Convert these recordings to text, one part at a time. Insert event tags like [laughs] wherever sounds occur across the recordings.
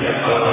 प्रवचने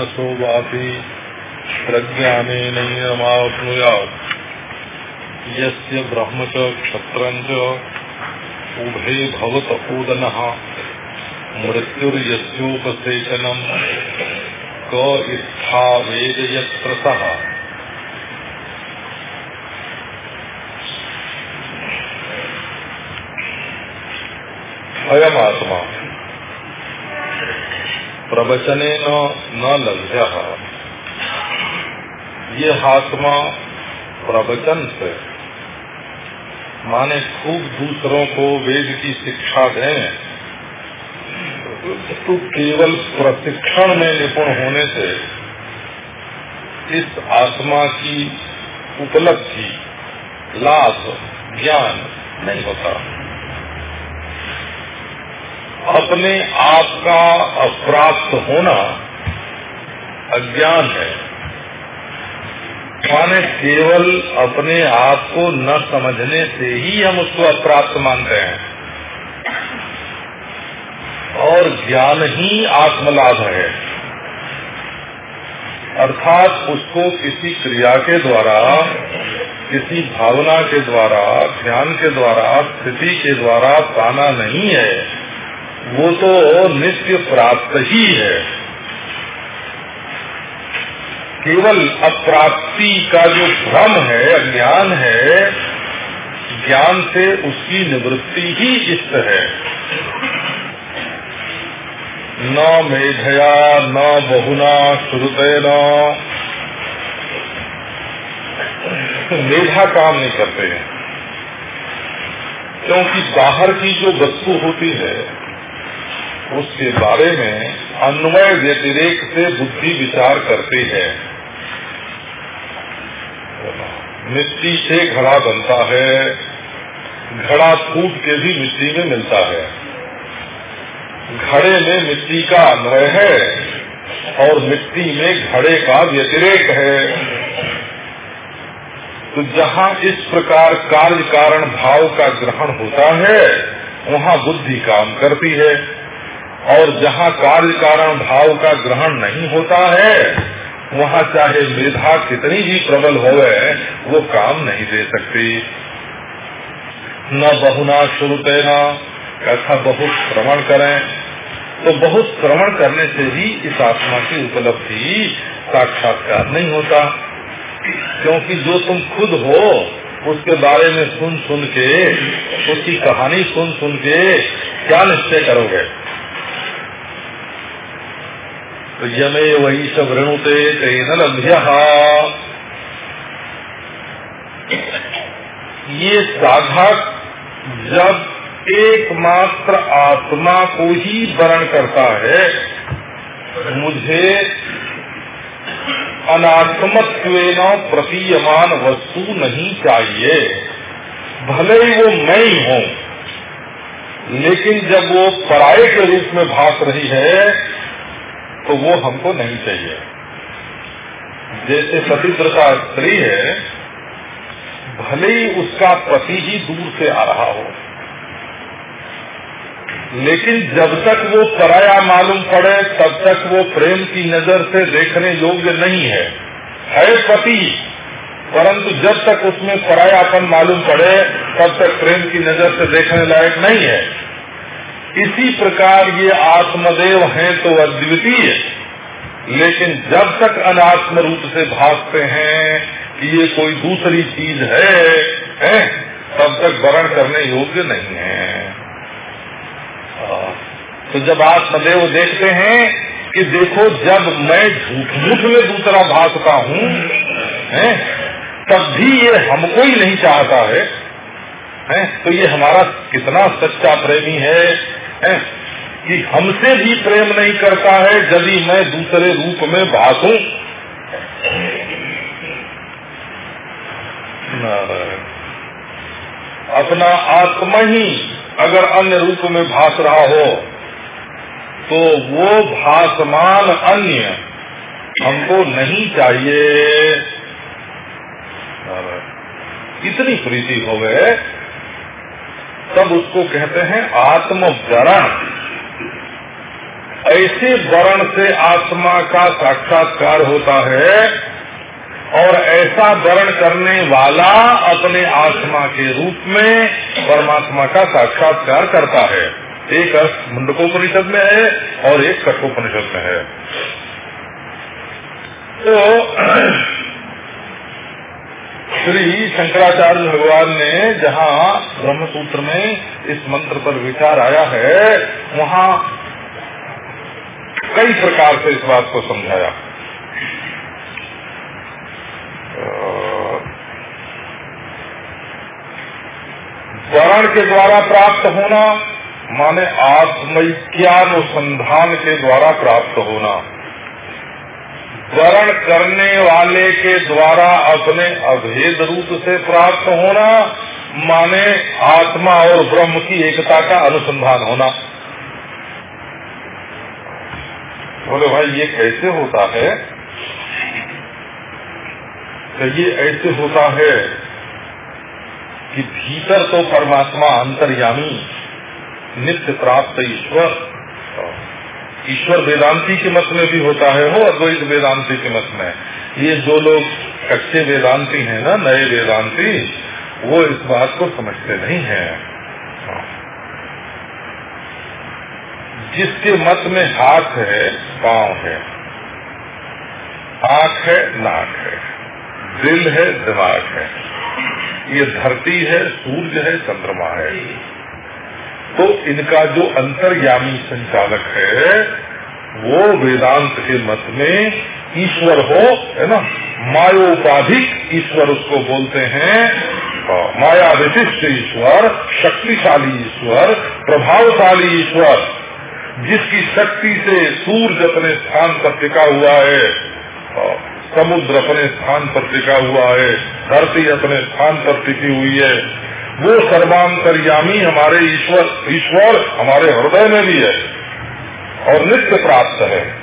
मानसो वापी प्रज्ञानेनैनमाप्नुयात् यस्य ब्रह्म च क्षत्रं च उभे भवत क इत्था वेद अयमात्मा। प्रवचने न लभ्य। ये आत्मा प्रवचन से माने खूब दूसरों को वेद की शिक्षा दें। तो केवल प्रशिक्षण में निपुण होने से इस आत्मा की उपलब्धि, लाभ, ज्ञान नहीं होता। अपने आप का अप्राप्त होना अज्ञान है। माने केवल अपने आप को न समझने से ही हम उसको अप्राप्त मानते हैं। और ज्ञान ही आत्मलाभ है। अर्थात उसको किसी क्रिया के द्वारा, किसी भावना के द्वारा ध्यान के द्वारा, स्थिति के द्वारा पाना नहीं है। वो तो नित्य प्राप्त ही है। केवल अप्राप्ति का जो भ्रम है, अज्ञान है, ज्ञान से उसकी निवृत्ति ही इष्ट है। न मेघया न बहुना श्रुत न मेघा काम नहीं करते हैं। क्योंकि बाहर की जो वस्तु होती है उसके बारे में अन्वय व्यतिरेक से बुद्धि विचार करती है। मिट्टी से घड़ा बनता है, घड़ा फूट के भी मिट्टी में मिलता है। घड़े में मिट्टी का अन्वय है और मिट्टी में घड़े का व्यतिरेक है। तो जहाँ इस प्रकार कार्य कारण भाव का ग्रहण होता है, वहाँ बुद्धि काम करती है। और जहाँ कार्य कारण भाव का ग्रहण नहीं होता है, वहाँ चाहे मेधा कितनी भी प्रबल हो वो काम नहीं दे सकती। न बहुना शुरू न ऐसा बहुत श्रवण करें। तो बहुत श्रवण करने से ही इस आत्मा की उपलब्धि साक्षात्कार नहीं होता। क्योंकि जो तुम खुद हो, उसके बारे में सुन सुन के, उसकी कहानी सुन सुन के क्या निश्चय करोगे तो यमे वही ऋणुते तेन लभ्य। ये साधक जब एकमात्र आत्मा को ही वरण करता है, मुझे अनात्मत्व प्रतीयमान वस्तु नहीं चाहिए। भले ही वो मैं ही हूँ लेकिन जब वो पराये के रूप में भाग रही है तो वो हमको नहीं चाहिए। जैसे पतिव्रता स्त्री है, भले ही उसका पति ही दूर से आ रहा हो, लेकिन जब तक वो पराया मालूम पड़े, तब तक वो प्रेम की नज़र से देखने योग्य नहीं है। है पति, परंतु जब तक उसमें परायापन मालूम पड़े, तब तक प्रेम की नज़र से देखने लायक नहीं है। इसी प्रकार ये आत्मदेव हैं तो अद्वितीय। लेकिन जब तक अनात्म रूप से भागते हैं कि ये कोई दूसरी चीज़ है, है तब तक वरण करने योग्य नहीं है। तो जब आत्मदेव देखते हैं कि देखो जब मैं झूठ झूठ में दूसरा भागता हूँ तब भी ये हमको ही नहीं चाहता है, है तो ये हमारा कितना सच्चा प्रेमी है, है कि हमसे भी प्रेम नहीं करता है यदि मैं दूसरे रूप में भागू। अपना आत्मा ही अगर अन्य रूप में भास रहा हो तो वो भासमान अन्य हमको नहीं चाहिए। इतनी प्रीति हो गए तब उसको कहते हैं आत्म वरण ऐसे वरण से आत्मा का साक्षात्कार होता है और ऐसा वरण करने वाला अपने आत्मा के रूप में परमात्मा का साक्षात्कार करता है। एक अर्थ मुंडकोपनिषद में है और एक कठोपनिषद में है। तो श्री शंकराचार्य भगवान ने जहाँ ब्रह्मसूत्र में इस मंत्र पर विचार आया है, वहाँ कई प्रकार से इस बात को समझाया। वर्ण के द्वारा प्राप्त होना, माने आत्मज्ञानुसंधान के द्वारा प्राप्त होना। वर्ण करने वाले के द्वारा अपने अभेद रूप से प्राप्त होना, माने आत्मा और ब्रह्म की एकता का अनुसंधान होना। बोले, भाई, ये कैसे होता है? तो ये ऐसे होता है कि भीतर तो परमात्मा अंतर्यामी, नित्य प्राप्त ईश्वर ईश्वर वेदांती के मत में भी होता है वो अद्वैत वेदांती के मत में। ये जो लोग कच्चे वेदांती हैं ना, नए वेदांती, वो इस बात को समझते नहीं है। जिसके मत में हाथ है, पाँव है। आँख है, नाक है। दिल है, दिमाग है। ये धरती है, सूर्य है, चंद्रमा है। तो इनका जो अंतर्यामी संचालक है, वो वेदांत के मत में ईश्वर हो, है ना? मायोपाधिक ईश्वर उसको बोलते हैं। माया विशिष्ट ईश्वर, शक्तिशाली ईश्वर, प्रभावशाली ईश्वर, जिसकी शक्ति से सूर्य अपने स्थान पर टिका हुआ है, समुद्र अपने स्थान पर टिका हुआ है, धरती अपने स्थान पर टिकी हुई है। वो सर्वांतरयामी हमारे ईश्वर ईश्वर हमारे हृदय में भी है और नित्य प्राप्त है।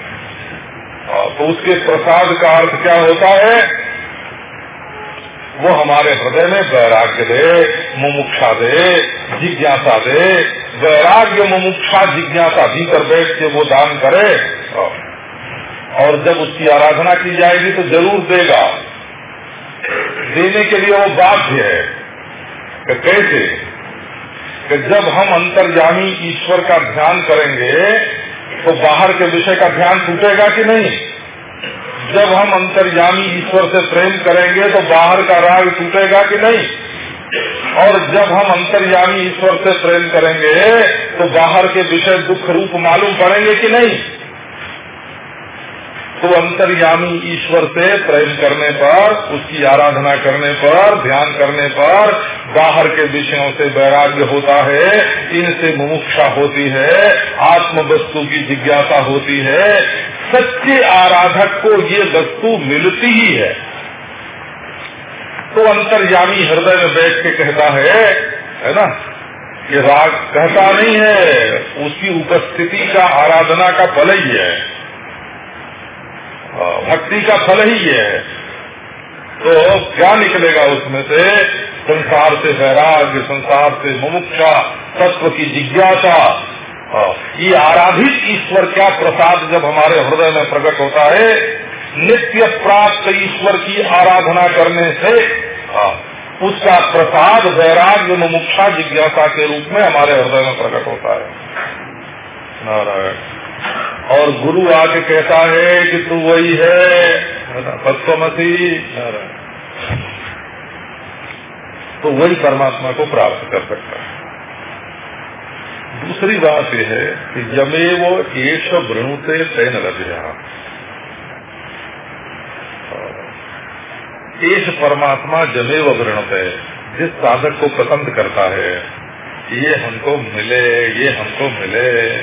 तो उसके प्रसाद का अर्थ क्या होता है? वो हमारे हृदय में वैराग्य दे, मुमुक्षा दे, जिज्ञासा दे। वैराग्य, मुमुक्षा, जिज्ञासा भीतर बैठ के वो दान करे। और जब उसकी आराधना की जाएगी तो ज़रूर देगा। देने के लिए वो बाध्य है। कैसे? कि जब हम अंतर्जामी ईश्वर का ध्यान करेंगे तो बाहर के विषय का ध्यान टूटेगा कि नहीं? जब हम अंतर्यामी ईश्वर से प्रेम करेंगे तो बाहर का राग टूटेगा कि नहीं? और जब हम अंतर्यामी ईश्वर से प्रेम करेंगे तो बाहर के विषय दुख रूप मालूम पड़ेंगे कि नहीं? तो अंतर्यामी ईश्वर से प्रेम करने पर, उसकी आराधना करने पर, ध्यान करने पर बाहर के विषयों से वैराग्य होता है, इनसे मुमुक्षा होती है आत्म वस्तु की जिज्ञासा होती है। सच्चे आराधक को ये वस्तु मिलती ही है। तो अंतर्यामी हृदय में बैठ के कहता है है ना? कि राग कहता नहीं है उसकी उपस्थिति का आराधना का फल ही है। भक्ति का फल ही ये है। तो क्या निकलेगा उसमें से? संसार से वैराग्य, संसार से मुमुक्षा, तत्व की जिज्ञासा। ये आराधित ईश्वर क्या प्रसाद जब हमारे हृदय में प्रकट होता है? नित्य प्राप्त ईश्वर की आराधना करने से उसका प्रसाद वैराग्य, मुमुक्षा, जिज्ञासा के रूप में हमारे हृदय में प्रकट होता है। नारायण। और गुरु आके कहता है कि तू वही है। नारायण। तो वही परमात्मा को प्राप्त कर सकता है। दूसरी बात यह है कि जमे वो एश वृणुते तैन लभ्या। एश परमात्मा जमे व वृणुते, जिस साधक को पसंद करता है ये हमको मिले, ये हमको मिले।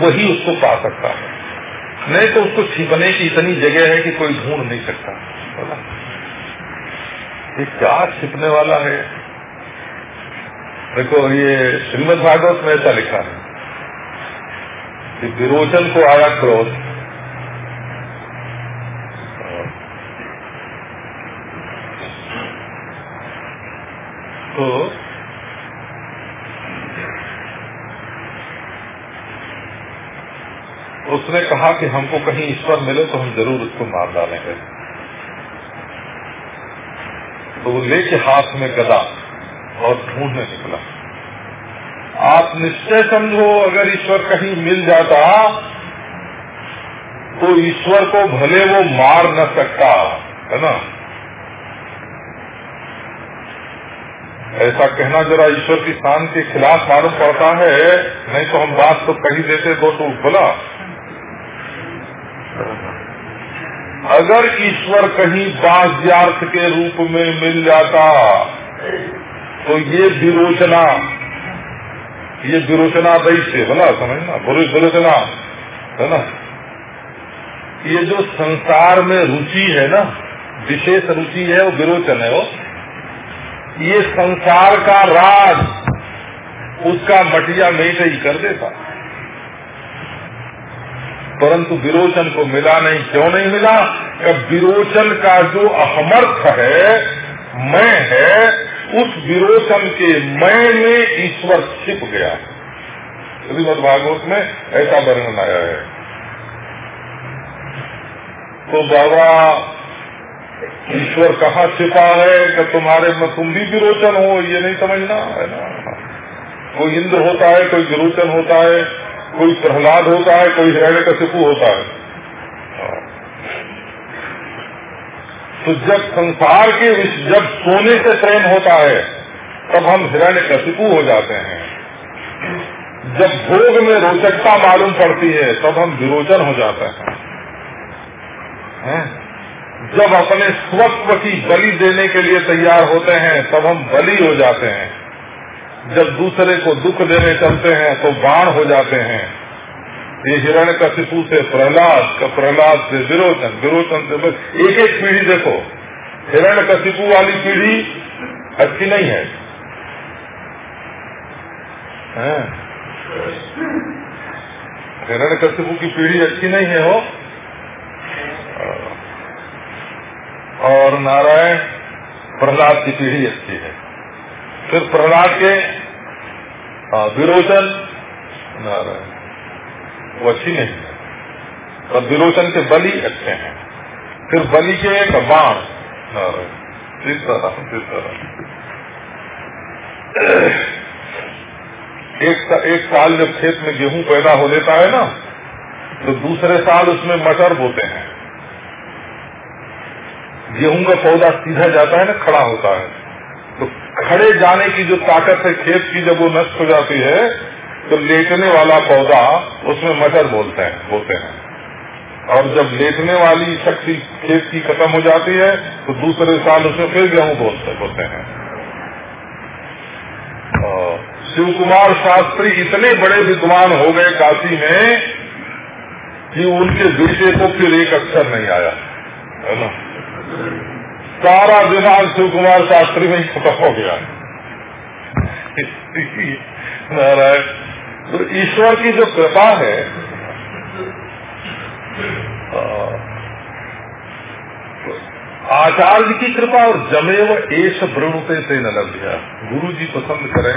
वही उसको पा सकता है। नहीं तो उसको छिपने की इतनी जगह है कि कोई ढूंढ नहीं सकता। ये क्या छिपने वाला है? देखो, ये श्रीमद भागवत में ऐसा लिखा है कि विरोचन को आया क्रोध तो उसने कहा कि हमको कहीं ईश्वर मिले तो हम ज़रूर उसको मार डालेंगे। तो वो लेके हाथ में गदा और ढूँढने निकला। आप निश्चय समझो, अगर ईश्वर कहीं मिल जाता तो ईश्वर को भले वो मार न सकता, है ना? ऐसा कहना जरा ईश्वर की शान के खिलाफ मालूम पड़ता है, नहीं तो हम बात तो कही देते, दो तो बोला अगर ईश्वर कहीं बाह्यार्थ के रूप में मिल जाता तो ये विरोचना ये विरोचना दैस्य बोला समझना विरोचना, है ना? ये जो संसार में रुचि है ना, विशेष रुचि है, वो विरोचन है, वो। ये संसार का राज, उसका मटिया मेट ही कर देता। परंतु विरोचन को मिला नहीं। क्यों नहीं मिला? विरोचन का जो अहमर्थ है, मैं है, उस विरोचन के मैं में ईश्वर छिप गया। श्रीमद भागवत में ऐसा वर्णन आया है। तो बाबा, ईश्वर कहाँ छिपा है कि तुम्हारे में तुम भी विरोचन हो? ये नहीं समझना, है ना? कोई इंद्र होता है, कोई विरोचन होता है। कोई प्रहलाद होता है, कोई हिरण्य कशिपु होता है। तो जब संसार के जब सोने से प्रेम होता है, तब हम हिरण्य कशिपु हो जाते हैं। जब भोग में रोचकता मालूम पड़ती है, तब हम विरोचन हो जाते हैं। है? जब अपने स्वत्व की बलि देने के लिए तैयार होते हैं, तब हम बलि हो जाते हैं। जब दूसरे को दुख देने चलते हैं तो बाण हो जाते हैं। ये हिरण कशिपु से प्रहलाद, का प्रहलाद से विरोचन विरोचन से एक एक पीढ़ी देखो। हिरण कशिपु वाली पीढ़ी अच्छी नहीं है। हिरण कशिपु की पीढ़ी अच्छी नहीं है, हो। और नारायण, प्रहलाद की पीढ़ी अच्छी है। फिर प्रहलाद के विरोचन वो अच्छी नहीं है। और विरोचन के बलि अच्छे हैं। फिर बलि के एक बाण इस तरह एक एक साल जब खेत में गेहूँ पैदा हो लेता है ना तो दूसरे साल उसमें मटर बोते हैं। गेहूँ का पौधा सीधा जाता है ना, खड़ा होता है। खड़े जाने की जो ताकत है, खेत की जब वो नष्ट हो जाती है तो लेटने वाला पौधा उसमें मटर बोलते हैं बोलते हैं। और जब लेटने वाली शक्ति खेत की खत्म हो जाती है तो दूसरे साल उसमें फिर गेहूँ बोलते बोलते हैं। शिव कुमार शास्त्री इतने बड़े विद्वान हो गए काशी में कि उनके बेटे को फिर एक अक्षर नहीं आया, है ना? सारा दिमाग शिव कुमार शास्त्री में ही खत्म हो गया नारायण तो ईश्वर की जो कृपा है आचार्य की कृपा और जमेव एश वृणुते से न लभ्य गुरु जी पसंद करें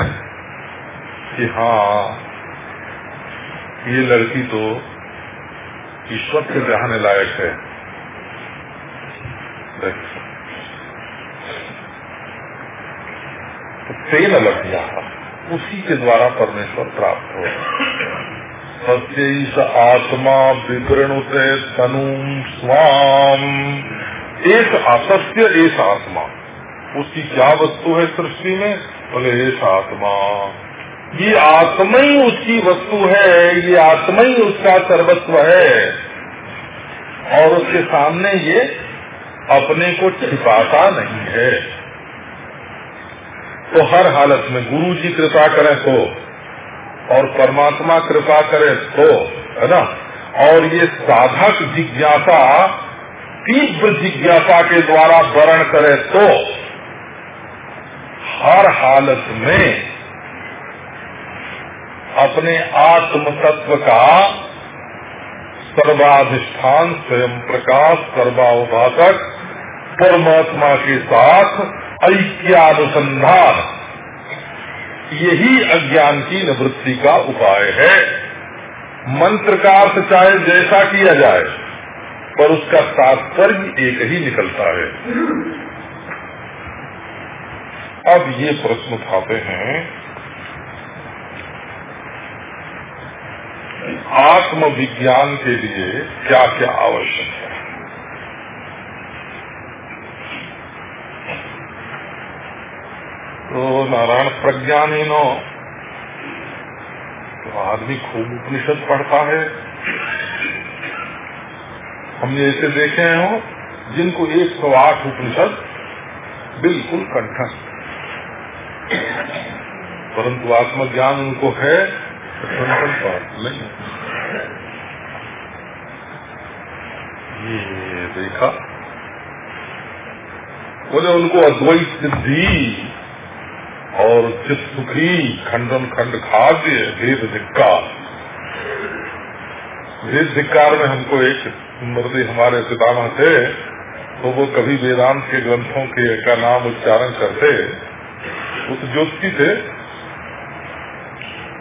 कि हाँ ये लड़की तो ईश्वर के चाहने लायक है तो तेल लभ्या उसी के द्वारा परमेश्वर प्राप्त हो। सत्य आत्मा विवृणुते तनु स्वाम। एक असत्य एक आत्मा। उसकी क्या वस्तु है सृष्टि में? बोले, एक आत्मा। ये आत्मा ही उसकी वस्तु है, ये आत्मा ही उसका सर्वस्व है। और उसके सामने ये अपने को छिपाता नहीं है। तो हर हालत में गुरु जी कृपा करें तो और परमात्मा कृपा करे तो है ना? और ये साधक जिज्ञासा, तीव्र जिज्ञासा के द्वारा वर्ण करे तो हर हालत में अपने आत्म तत्व का सर्वाधिष्ठान, स्वयं प्रकाश सर्वाभाषक परमात्मा के साथ ऐक्यानुसंधान यही अज्ञान की निवृत्ति का उपाय है। मंत्र का अर्थ चाहे जैसा किया जाए, पर उसका तात्पर्य एक ही निकलता है। अब ये प्रश्न उठाते हैं। आत्मविज्ञान के लिए क्या क्या आवश्यक है? तो नारायण प्रज्ञानीनो तो आदमी खूब उपनिषद पढ़ता है। हमने ऐसे देखे हैं, जिनको एक सौ आठ उपनिषद बिल्कुल कंठस्थ। परंतु आत्मज्ञान उनको है नहीं। ये देखा। बोले, उनको अद्वैत सिद्धि और चित सुखी खंडन खंड खाद्य भेद धिक्कार। भेद धिक्कार में हमको एक मर्दी हमारे पितामह थे तो वो कभी वेदांत के ग्रंथों के का नाम उच्चारण करते। तो ज्योति थे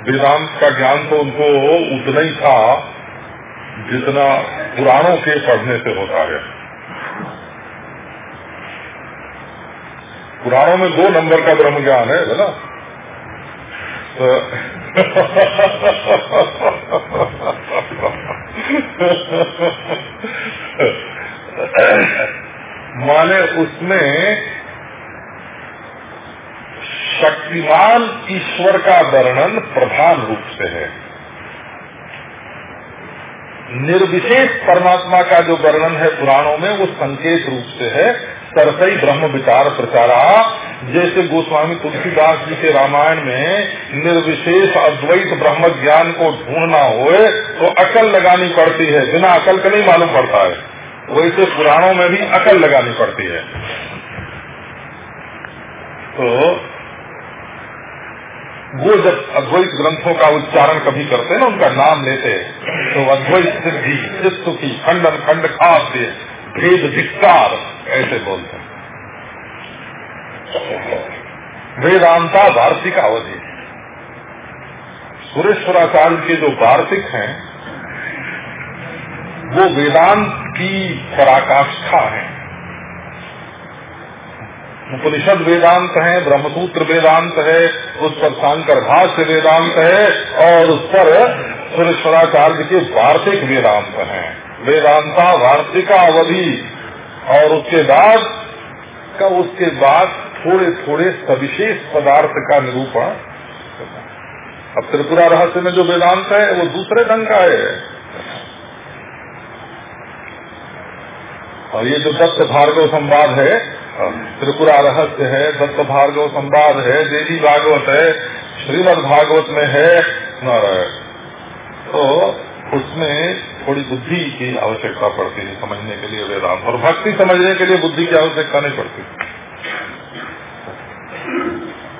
वेदांत का ज्ञान तो उनको उतना ही था जितना पुराणों के पढ़ने से होता है। पुराणों में दो नंबर का ब्रह्म ज्ञान है ना? तो माने उसमें शक्तिमान ईश्वर का वर्णन प्रधान रूप से है। निर्विशेष परमात्मा का जो वर्णन है पुराणों में, वो संकेत रूप से है। सरसई ब्रह्म विचार प्रचारा। जैसे गोस्वामी तुलसीदास जी के रामायण में निर्विशेष अद्वैत ब्रह्म ज्ञान को ढूंढना होए तो अकल लगानी पड़ती है। बिना अकल का नहीं मालूम पड़ता है। वैसे पुराणों में भी अकल लगानी पड़ती है। तो वो जब अद्वैत ग्रंथों का उच्चारण कभी करते ना, उनका नाम लेते तो अद्वैत सिद्धि की खंडन, खंड खाद्य भेद धिक्कार ऐसे बोलते हैं। वेदांता वार्षिक अवधि। सुरेश्वराचार्य के जो वार्षिक हैं, वो वेदांत की पराकाष्ठा है। उपनिषद वेदांत है, ब्रह्मसूत्र वेदांत है, उस पर शांकर भाष्य वेदांत है, और उस पर सुरेश्वराचार्य के वार्षिक वेदांत हैं। वेदांता वार्षिका अवधि, और उसके बाद, का उसके बाद थोड़े थोड़े सविशेष पदार्थ का निरूपण अब त्रिपुरा रहस्य में जो वेदांत है, वो दूसरे ढंग का है। और ये जो दत्त भार्गव संवाद है, त्रिपुरा रहस्य है, दत्त भार्गव संवाद है, देवी भागवत है, श्रीमद भागवत में है तो उसमें थोड़ी बुद्धि की आवश्यकता पड़ती है समझने के लिए वेदांत। और भक्ति समझने के लिए बुद्धि की आवश्यकता नहीं पड़ती।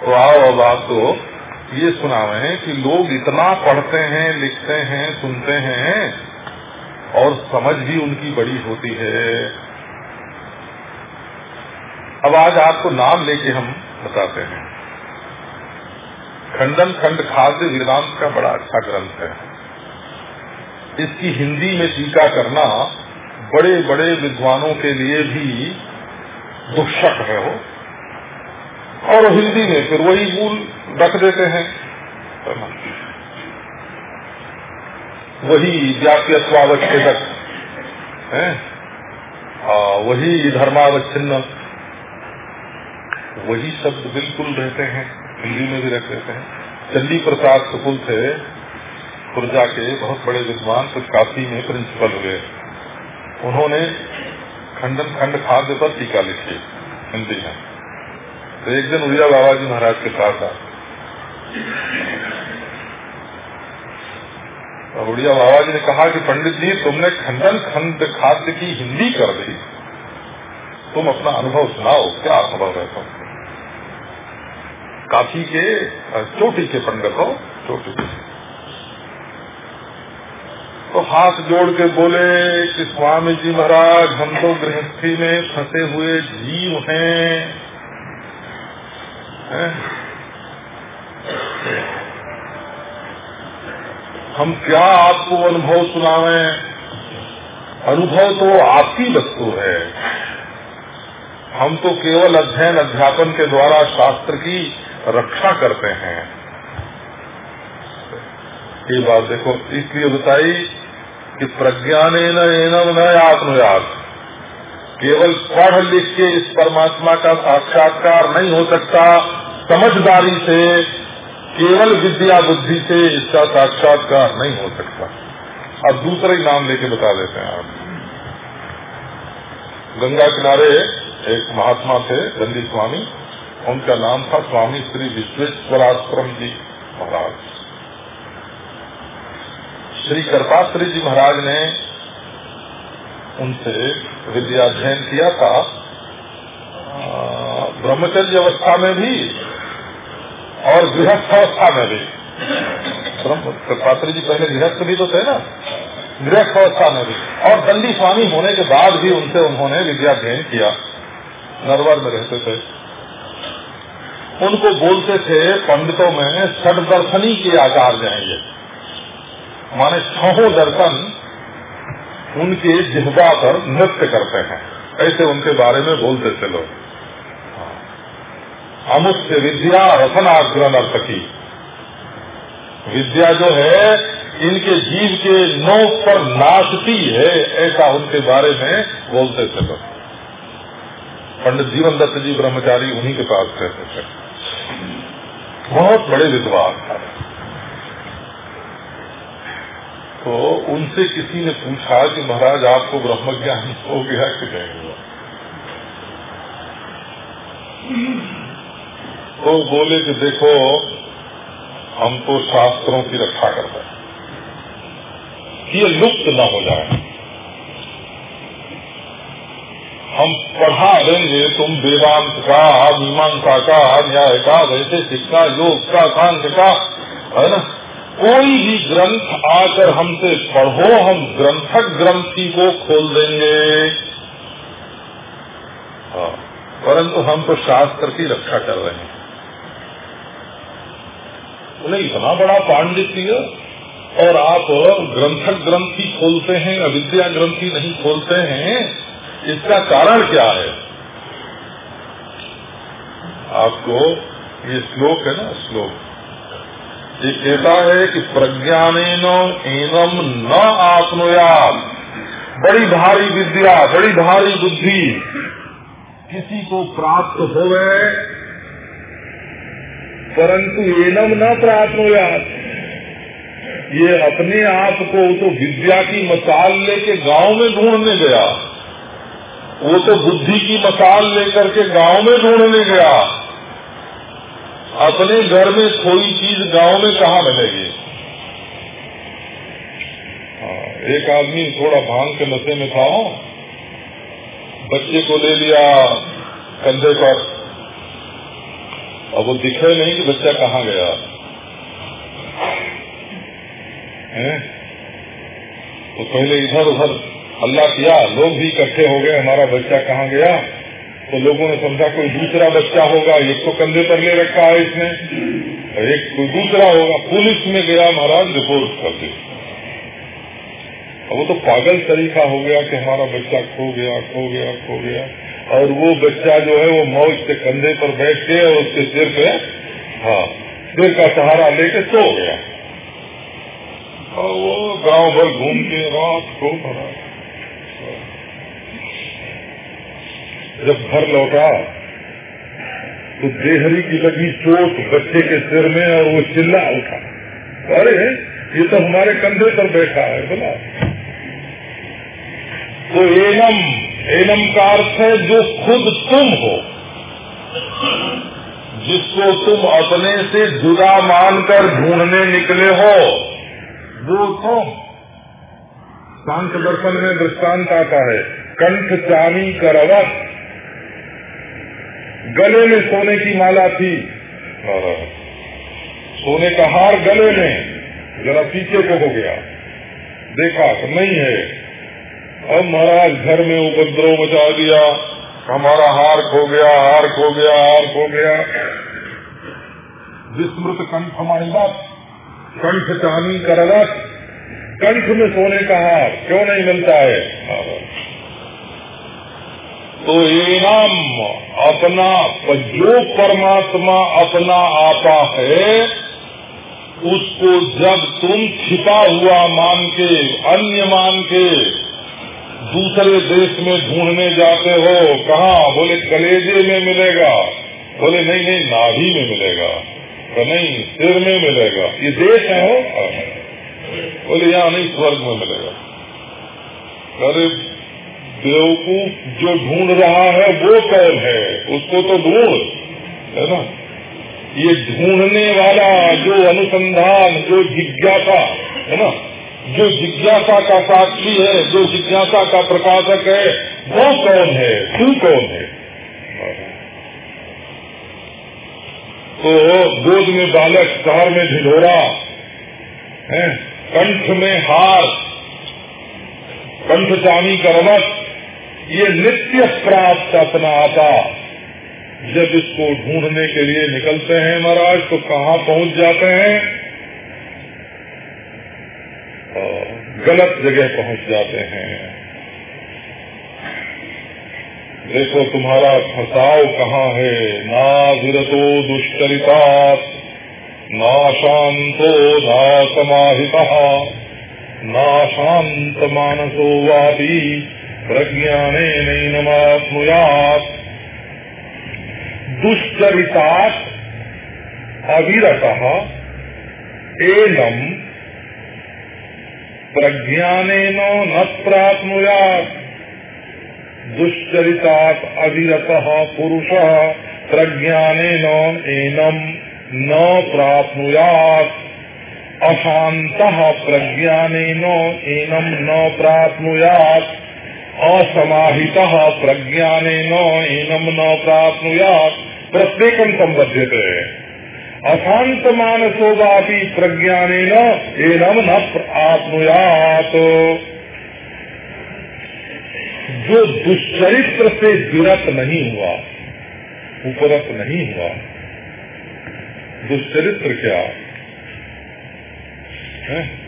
तो आओ अब आपको ये सुना है कि लोग इतना पढ़ते हैं, लिखते हैं, सुनते हैं, और समझ भी उनकी बड़ी होती है। अब आज आपको नाम लेके हम बताते हैं। खंडन खंड खाद्य वेदांत का बड़ा अच्छा ग्रंथ है। इसकी हिंदी में टीका करना बड़े बड़े विद्वानों के लिए भी दुष्क है हो और हिंदी में फिर वही मूल रख देते हैं। वही व्याप्यत्वावच्छेदक, है? वही धर्मावच्छिन्न। वही शब्द बिल्कुल रहते हैं, हिंदी में भी रख देते हैं। चंडी प्रसाद सुकुल थे खुर्जा के बहुत बड़े विद्वान कुछ काशी में प्रिंसिपल हुए। उन्होंने खंडन खंड खाद्य पर टीका लिखी हिंदी में। तो एक दिन उड़िया बाबा जी महाराज के साथ आ और उड़िया बाबा जी ने कहा कि पंडित जी, तुमने खंडन खंड खाद्य की हिंदी कर दी। तुम अपना अनुभव सुनाओ, क्या अनुभव है तुम? काफ़ी के चोटी के पंडित हो, चोटी के। तो हाथ जोड़ के बोले कि स्वामी जी महाराज, हम तो गृहस्थी में फंसे हुए जीव हैं। है? हम क्या आपको अनुभव सुनावे? अनुभव तो आपकी वस्तु है। हम तो केवल अध्ययन, अध्यापन के द्वारा शास्त्र की रक्षा करते हैं। ये बात देखो, इसलिए बताई कि प्रज्ञान न आत्मयात केवल पढ़ लिख के इस परमात्मा का साक्षात्कार नहीं हो सकता, समझदारी से, केवल विद्या बुद्धि से इसका साक्षात्कार नहीं हो सकता। अब दूसरा नाम लेके बता देते हैं आप। गंगा किनारे एक महात्मा थे, गंदी स्वामी। उनका नाम था स्वामी श्री विश्वेश्वराश्रम जी महाराज। श्री कृपाश्री जी महाराज ने उनसे विद्याध्ययन किया था। ब्रह्मचर्य अवस्था में भी और गृहस्थ अवस्था में भी। पात्री जी पहले गृहस्थ भी तो थे ना? गृहस्थ अवस्था में भी। और दंडी स्वामी होने के बाद भी उनसे उन्होंने विद्या अध्ययन किया। नरवर में रहते थे। उनको बोलते थे, पंडितों में षड दर्शनी के आचार्य हैं ये। माने छहो दर्शन उनके जिहबा पर नृत्य करते हैं। ऐसे उनके बारे में बोलते थे लोग। अमुष्य विद्या रसनाग्र नर्तकी। विद्या जो है, इनके जीव के नौ पर नाचती है, ऐसा उनके बारे में बोलते लोग। पंडित जीवन दत्त जी ब्रह्मचारी उन्हीं के पास रहते थे। बहुत बड़े विद्वान तो उनसे किसी ने पूछा कि महाराज, आपको ब्रह्म ज्ञान हो गया कि नहीं हुआ? तो बोले कि देखो, हम तो शास्त्रों की रक्षा करते हैं। कि ये लुप्त न हो जाए। हम पढ़ा देंगे, तुम वेदांत का, मीमांसा का, न्याय का वैसे का, योग का, सांख्य का, है ना? कोई भी ग्रंथ आकर हमसे पढ़ो, हम ग्रंथक ग्रंथी को खोल देंगे। हाँ परंतु हम तो शास्त्र की रक्षा कर रहे हैं। उन्हें इतना बड़ा पांडित्य और आप ग्रंथक ग्रंथी खोलते हैं, अविद्या ग्रंथी नहीं खोलते हैं, इसका कारण क्या है? आपको ये श्लोक है ना, श्लोक। ये कहता है कि प्रज्ञान एनम न आत्मयात बड़ी भारी विद्या, बड़ी भारी बुद्धि किसी को प्राप्त हो गए परंतु एनम न प्राप्त हो ये अपने आप को तो विद्या की मसाल लेके गाँव में ढूँढने गया। वो तो बुद्धि की मसाल लेकर के गाँव में ढूँढने गया। अपने घर में कोई चीज़ गाँव में कहा मिलेगी? हाँ, एक आदमी थोड़ा भाँग के नशे में था बच्चे को ले लिया कंधे पर। अब वो दिखे नहीं कि बच्चा कहाँ गया। है? तो पहले इधर उधर हल्ला किया लोग भी इकट्ठे हो गए हमारा बच्चा कहाँ गया? तो लोगों ने समझा, कोई दूसरा बच्चा होगा एक तो कंधे पर ले रखा है इसने। एक कोई दूसरा होगा, पुलिस में गया, महाराज रिपोर्ट कर वो तो पागल तरीका हो गया कि हमारा बच्चा खो गया खो गया खो गया। और वो बच्चा जो है, वो मौज के कंधे पर बैठ के और उसके सिर पे हाँ सिर का सहारा लेके सो गया। और वो गाँव भर घूम के रात को भरा जब घर लौटा तो देहरी की लगी चोट बच्चे के सिर में और वो चिल्ला उठा। अरे, ये तो हमारे कंधे पर बैठा है, बोला। तो एनम एनम का अर्थ है, जो खुद तुम हो, जिसको तुम अपने से जुदा मानकर ढूँढने निकले हो, वो तुम। सांख्य दर्शन में दृष्टांत आता है, कंठ चानी करवत। गले में सोने की माला थी। सोने का हार गले में। जरा पीछे को हो गया। देखा तो नहीं है। अब महाराज घर में उपद्रव मचा दिया। हमारा हार खो गया, हार खो गया, हार खो गया। विस्मृत कंठ हमारी बात। कंठ चानी करवत कंठ में सोने का हार क्यों नहीं मिलता है? तो एनम अपना जो परमात्मा अपना आपा है, उसको जब तुम छिपा हुआ मान के, अन्य मान के दूसरे देश में ढूँढने जाते हो, कहा? बोले, कलेजे में मिलेगा। बोले, नहीं नहीं, नाभि में मिलेगा। तो नहीं, सिर में मिलेगा। ये देश है बोले, यहाँ नहीं, स्वर्ग में मिलेगा। अरे बेवकूफ़ जो ढूंढ रहा है वो कौन है? उसको तो ढूंढ, है ना? ये ढूँढने वाला जो अनुसंधान, जो जिज्ञासा, है ना? जो जिज्ञासा का साक्षी है, जो जिज्ञासा का प्रकाशक है, वो कौन है? तू कौन है? तो गोद में बालक कार में है? कंठ में हार, कंठ चामी करवट ये नित्य प्राप्त अपना आता। जब इसको ढूँढने के लिए निकलते हैं महाराज तो कहाँ पहुँच जाते हैं? गलत जगह पहुँच जाते हैं। देखो तुम्हारा फसाव कहाँ है? ना विरतो दुष्चरिता, ना शांतो ना समाहिता ना शांत मानसो वादी प्रज्ञाने नैनमात्मुयात्। दुश्चरितात् अविरतः। एनम प्रज्ञानेन न प्राप्नुयात् दुश्चरितात् अविरतः पुरुषः प्रज्ञानेन एनम न प्राप्नुयात् अशान्तः प्रज्ञानेन एनम न प्राप्नुयात् असमाहित प्रज्ञान इनम न प्राप्नुयात। प्रत्येकम संबद्ध अशांत मानसो मानसोगापी प्रज्ञान एनम न प्राप्नुयात। जो दुष्चरित्र से विरत नहीं हुआ, उपरत नहीं हुआ दुष्चरित्र क्या? है?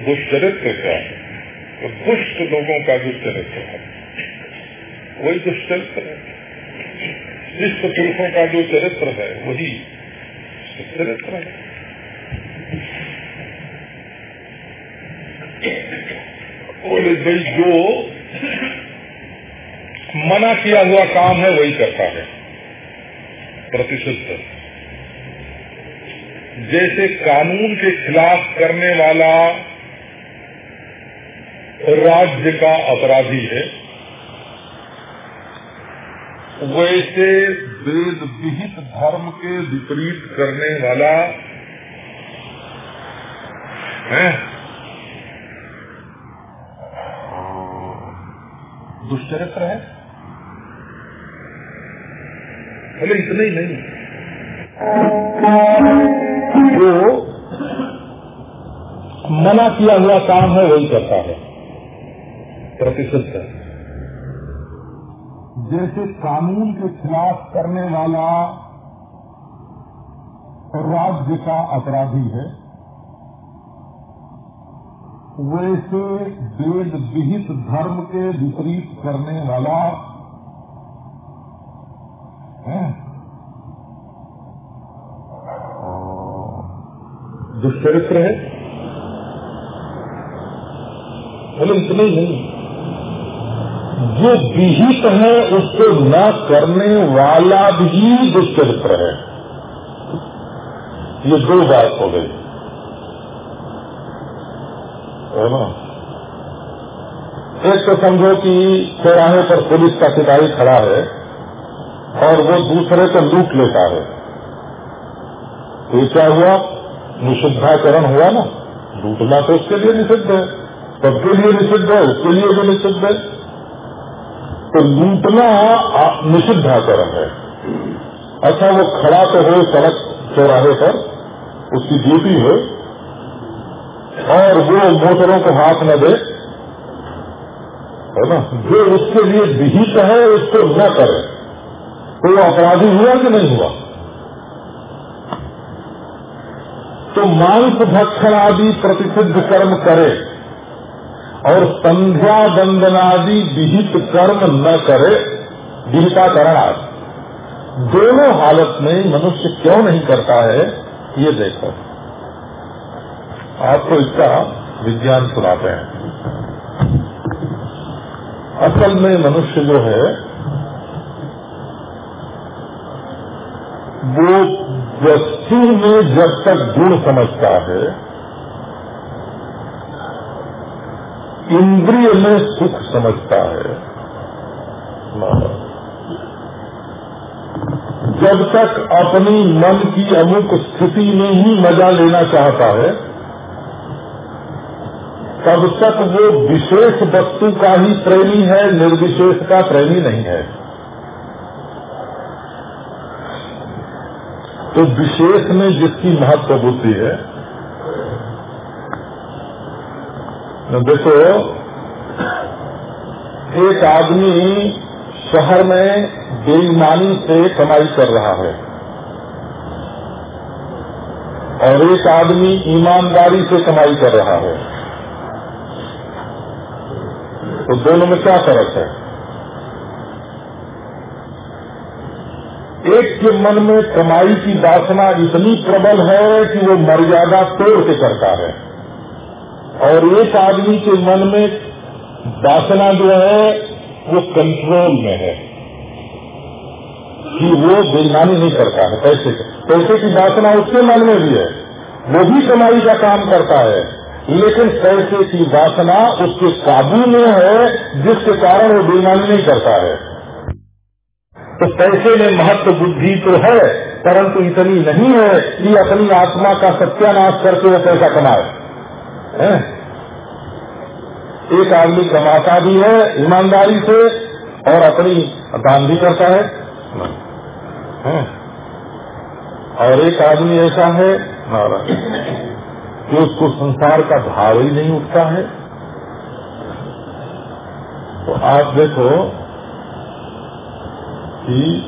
दुष्चरित्र क्या तो दुष्ट लोगों का जो चरित्र है। वही दुष्चरित्र है। शिष्ट पुरुषों का जो चरित्र है, वही चरित्र है। बोले भाई जो मना किया हुआ काम है, वही करता है। प्रतिशुद्ध। जैसे कानून के खिलाफ करने वाला राज्य का अपराधी है। वैसे वेद विहित धर्म के विपरीत करने वाला है। दुष्चरित्र है। भले इतना ही नहीं। जो मना किया हुआ काम है, वही करता है। प्रतिशुद्ध है। जैसे कानून के खिलाफ करने वाला राज्य का अपराधी है वैसे वेद विहित धर्म के विपरीत करने वाला है? दुष्चरित्र है बोले इतना ही। नहीं जो विहित है, उसको न करने वाला भी दुष्चरित्र है। ये दो बात हो गई। है ना? एक तो समझो कि चौराहे पर पुलिस का सिपाही खड़ा है, और वो दूसरे को लूट लेता है। तो क्या हुआ? निषिद्धाचरण हुआ ना? लूटना तो उसके लिए निषिद्ध है, सबके लिए निषिद्ध है, उसके लिए भी निषिद्ध है। तो लूटना निषिद्धाचरण है। अच्छा वो खड़ा तो हो सड़क चौराहे पर, उसकी ड्यूटी है, और वो मोटरों को हाथ न दे, है ना? जो उसके लिए विहित है, उसको न करे। तो वो अपराधी हुआ कि नहीं हुआ? तो मांस, भक्षण आदि प्रतिसिद्ध कर्म करे। और संध्या वंदनादि विहित कर्म न करे विहिताकरण आदि। दोनों हालत में मनुष्य क्यों नहीं करता है, ये देखो। आपको इसका विज्ञान सुनाते हैं। असल में मनुष्य जो है, वो वस्तु में जब तक गुण समझता है इंद्रिय में सुख समझता है। जब तक अपनी मन की अमुक स्थिति में ही मज़ा लेना चाहता है, तब तक वो विशेष वस्तु का ही प्रेमी है, निर्विशेष का प्रेमी नहीं है। तो विशेष में जिसकी महत्व बुद्धि है देखो, एक आदमी शहर में बेईमानी से कमाई कर रहा है। और एक आदमी ईमानदारी से कमाई कर रहा है। तो दोनों में क्या फ़र्क है? एक के मन में कमाई की वासना इतनी प्रबल है कि वो मर्यादा तोड़ के करता है। और एक आदमी के मन में वासना जो है, वो कंट्रोल में है। कि वो बेईमानी नहीं करता है, पैसे पैसे की वासना उसके मन में भी है। वो भी कमाई का काम करता है। लेकिन पैसे की वासना उसके काबू में है, जिसके कारण वो बेईमानी नहीं करता है। तो पैसे में महत्व बुद्धि तो है, परंतु इतनी नहीं है कि अपनी आत्मा का सत्यानाश करके वो पैसा कमाए। है? एक आदमी कमाता भी है, ईमानदारी से, और अपनी दान भी करता है? और एक आदमी ऐसा है कि उसको संसार का भाव ही नहीं उठता है तो आप देखो कि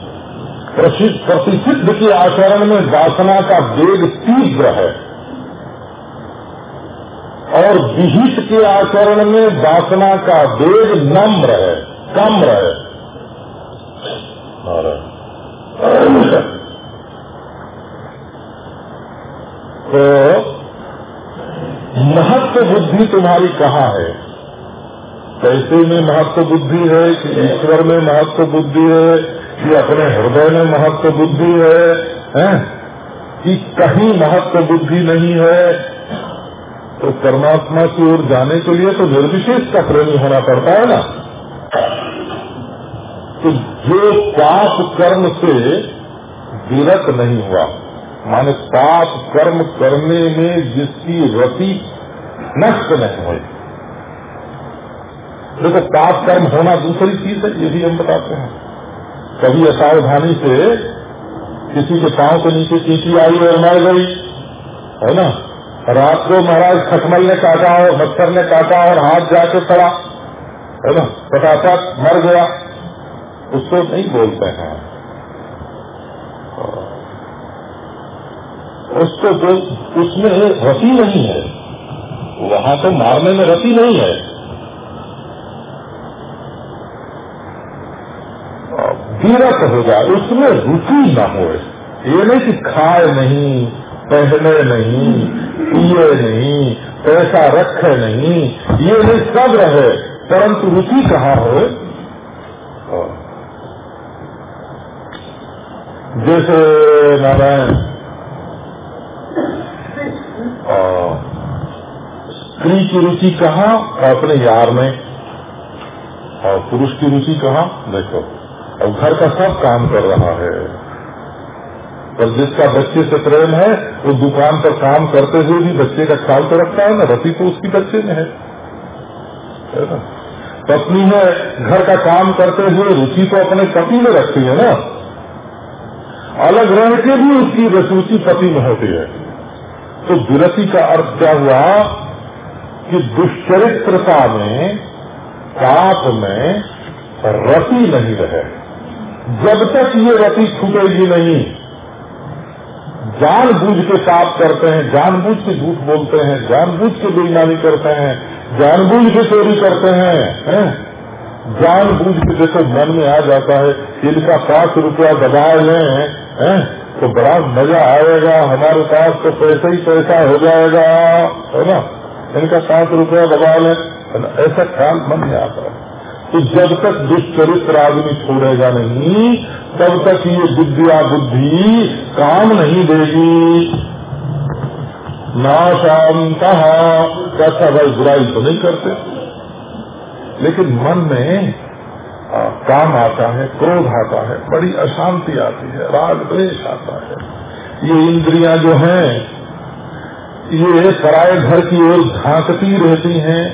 प्रसिद्ध प्रतिसिद्ध के आचरण में वासना का वेग तीव्र है और विहित के आचरण में वासना का वेग नम्र है कम रहे तो महत्व बुद्धि तुम्हारी कहाँ है? पैसे में महत्व बुद्धि है कि ईश्वर में महत्व बुद्धि है कि अपने हृदय में महत्व बुद्धि है, है? कि कहीं महत्व बुद्धि नहीं है तो परमात्मा की ओर जाने के लिए तो निर्विशेष का प्रेमी होना पड़ता है ना? तो जो पाप कर्म से विरत नहीं हुआ, माने पाप कर्म करने में जिसकी रति नष्ट नहीं हुई। देखो तो पाप कर्म होना दूसरी चीज़ है, ये भी हम बताते हैं। कभी असावधानी से किसी के पाँव के नीचे चीटी आई और मर गई, है ना? रात को महाराज खटमल ने काटा और मच्छर ने काटा और हाथ जाके पड़ा। है ना? फटाफट मर गया। उसको नहीं बोलते हैं। उसको जो उसमें रसी नहीं है। वहाँ तो मारने में रसी नहीं है। विरत हो जाए, उसमें रुचि न हो। ये नहीं कि खाए नहीं। पहने नहीं, पिए नहीं, पैसा रखे नहीं, ये नहीं सब रहे, परंतु रुचि कहाँ हो? जैसे नारायण। स्त्री की रुचि कहा? अपने यार में। और पुरुष की रुचि कहाँ? देखो और घर का सब काम कर रहा है। पर जिसका बच्चे से प्रेम है वो दुकान पर काम करते हुए भी बच्चे का ख्याल तो रखता है ना? रति तो उसकी बच्चे में है ना? पत्नी है, घर का काम करते हुए रुचि तो अपने पति में रखती है ना? अलग रह के भी उसकी रुचि पति में होती है। तो विरति का अर्थ क्या हुआ? कि दुष्चरित्रता में, पाप में रति नहीं रहे। जब तक ये रति छूटेगी नहीं जान बूझ के पाप करते हैं जानबूझ के झूठ बोलते हैं जान जानबूझ के बेईमानी करते हैं जानबूझ के चोरी करते हैं, है? जानबूझ के देखो, मन में आ जाता है इनका पाँच रुपया दबा लें है? तो बड़ा मज़ा आएगा, हमारे पास तो पैसा ही पैसा हो जाएगा, है ना इनका पाँच रुपया दबा लें ऐसा ख्याल मन में आता है तो जब तक दुष्चरित्र आदमी छोड़ेगा नहीं तब तक ये विद्या बुद्धि काम नहीं देगी। ना शांत कैसा भाई बुराई तो नहीं करते। लेकिन मन में आ, काम आता है क्रोध आता है बड़ी अशांति आती है राग द्वेष आता है। ये इंद्रियाँ जो हैं ये सराय घर की ओर झांकती रहती हैं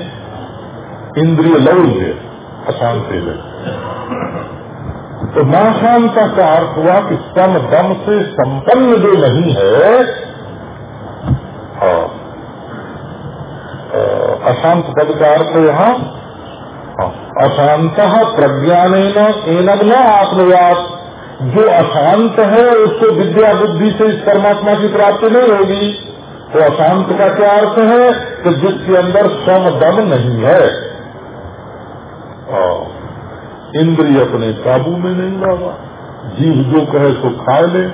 इंद्रिय लौल्य। अशांति में। तो नाशांता का अर्थ हुआ कि सम दम से संपन्न जो नहीं है हाँ, अशांत पद का अर्थ यहाँ हाँ, अशांत प्रज्ञान एनम न आत्मयात जो अशांत है उसको विद्या बुद्धि से इस परमात्मा की प्राप्ति नहीं होगी। तो अशांत का क्या अर्थ है? कि जिसके अंदर सम दम नहीं है। इंद्रिय अपने काबू में नहीं लावा। जीव जो कहे सो खा ले,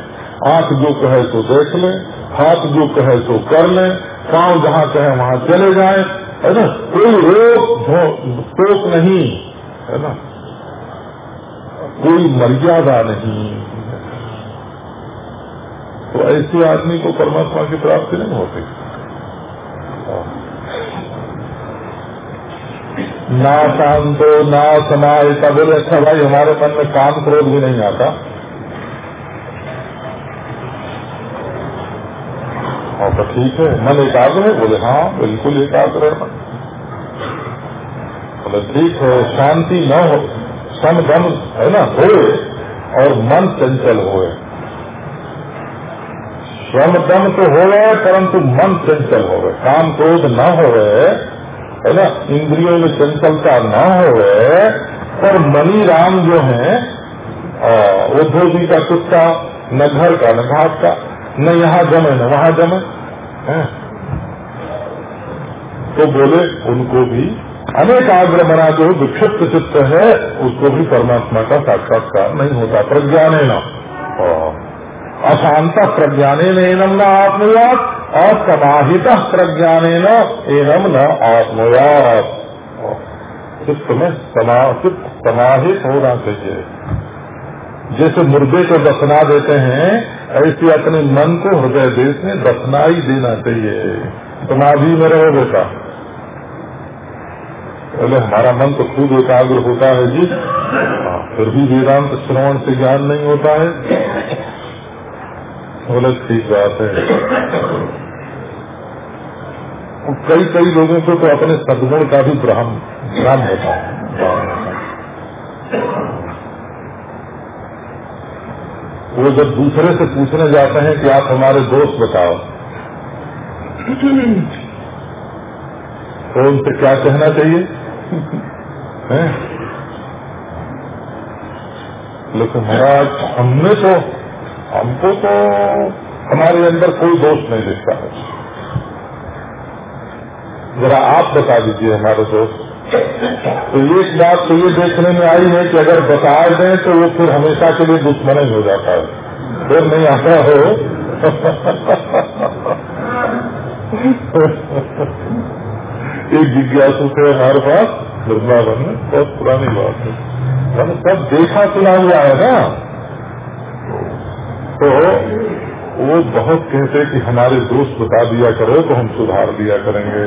आँख जो कहे सो देख ले, हाथ जो कहे सो कर ले पाँव जहाँ कहे वहाँ चले जाए, है ना? कोई रोक टोक नहीं, है ना? कोई मर्यादा नहीं। तो ऐसे आदमी को परमात्मा की प्राप्ति नहीं होती। ना शांतो ना समाय का बोले अच्छा भाई, हमारे मन में काम क्रोध भी नहीं आता। और तो ठीक है, मन एकाग्र है? बोले हाँ बिल्कुल एकाग्र है बोले, ठीक है, शांति न हो बन, है ना, हो, और मन चंचल होए श्रम दम तो हो गए परंतु मन चंचल हो। गए काम क्रोध न हो गए है ना? इंद्रियों में चंचलता न हो पर मनी राम जो है वो धोबी का कुत्ता, न घर का, न घाट का, न यहाँ जमे, न वहाँ जमे तो बोले, उनको भी अनेक आग्रह बना जो विक्षिप्त चित्त है, उसको भी परमात्मा का साक्षात्कार नहीं होता प्रज्ञाने न अशांत प्रज्ञाने नम न आत्मयात। असमाहित प्रज्ञान एवं न आत्मयात। चित्त में समाहित समाहित होना चाहिए। जैसे मुर्दे को दफना देते हैं ऐसे अपने मन को हृदय देश में दफना ही देना चाहिए। समाधि में रहो बेटा। पहले हमारा मन तो खुद एकाग्र होता है जी। हाँ, फिर भी वेदांत श्रवण से ज्ञान नहीं होता है। बोले ठीक बात है। कई कई लोगों को तो अपने सदगुण का भी भ्रम भ्रम होता है। वो जब दूसरे से पूछने जाते हैं कि आप हमारे दोस्त बताओ तो उनसे क्या कहना चाहिए? लेकिन महाराज, हमने तो हमको तो हमारे अंदर कोई दोस्त नहीं दिखता। है जरा आप बता दीजिए हमारे दोस्त। तो एक बात तो ये देखने में आई है कि अगर बता दें तो वो फिर हमेशा के लिए दुश्मन ही हो जाता है। फिर नहीं आता हो। एक जिज्ञासु थे हमारे पास, वृंदावन में, बहुत पुरानी बात है। मैंने सब देखा सुना हुआ है ना। तो वो बहुत कहते कि हमारे दोस्त बता दिया करो तो हम सुधार दिया करेंगे।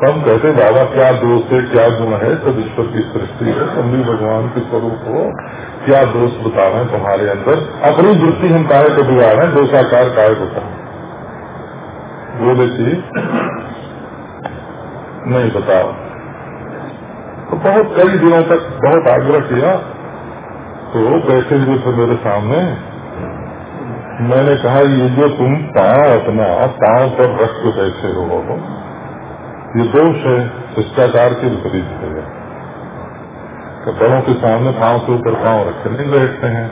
हम कहते बाबा, क्या दोष है, क्या गुण है? सब ईश्वर की सृष्टि है? तुम भी भगवान के स्वरूप हो क्या दोष बता रहे हैं तुम्हारे अंदर? अपनी वृत्ति हम काय को बुला रहे हैं? दोषाकार काय को बोले कि नहीं बताओ तो बहुत कई दिनों तक बहुत आग्रह किया तो बैठे हुए थे मेरे सामने। मैंने कहा, ये जो तुम पाँव अपना, पाँव पर रख के बैठे हो ये दोष है, शिष्टाचार के विपरीत है। तो बड़ों के सामने पाँव के ऊपर पाँव रखे नहीं बैठते हैं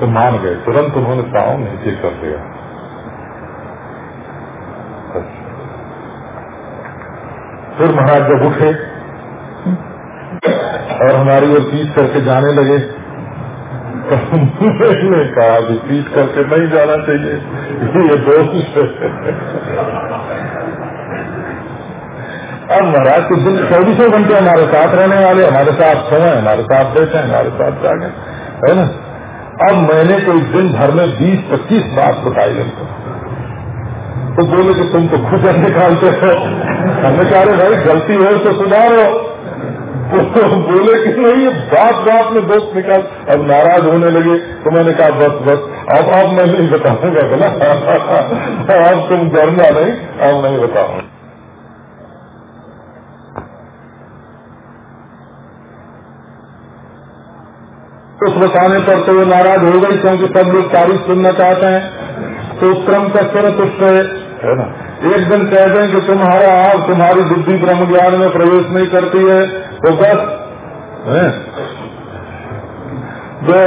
तो मान गए। तुरंत उन्होंने पाँव नीचे कर दिया। फिर महाराज जब उठे और हमारी ओर पीट करके जाने लगे तो कहा पीट करके नहीं जाना चाहिए। ये दोस्त अब महाराज के दिन चौबीसों घंटे हमारे साथ रहने वाले, हमारे साथ सोए, हमारे साथ बैठे, हमारे साथ जागे, है ना? अब मैंने कोई दिन भर में बीस पच्चीस बात बताई उनको। तो बोले कि तुम तो खुद निकालते हो। हमने कहा भाई, गलती हो तो सुधारो। तो बोले कि नहीं, ये बात बात में दोस्त निकाल। अब नाराज़ होने लगे तो मैंने कहा, बस बस, अब अब मैं नहीं बताऊँगा बोला [laughs] अब तुम डरना नहीं, अब नहीं बताऊँगा। उस बताने पर तो वो नाराज़ हो गई, क्योंकि सब लोग तारीफ़ सुनना चाहते हैं। तो क्रम का स्वर तुष्ट है ना? एक दिन कह दें कि तुम्हारा आप तुम्हारी बुद्धि ब्रह्म ज्ञान में प्रवेश नहीं करती है तो बस जो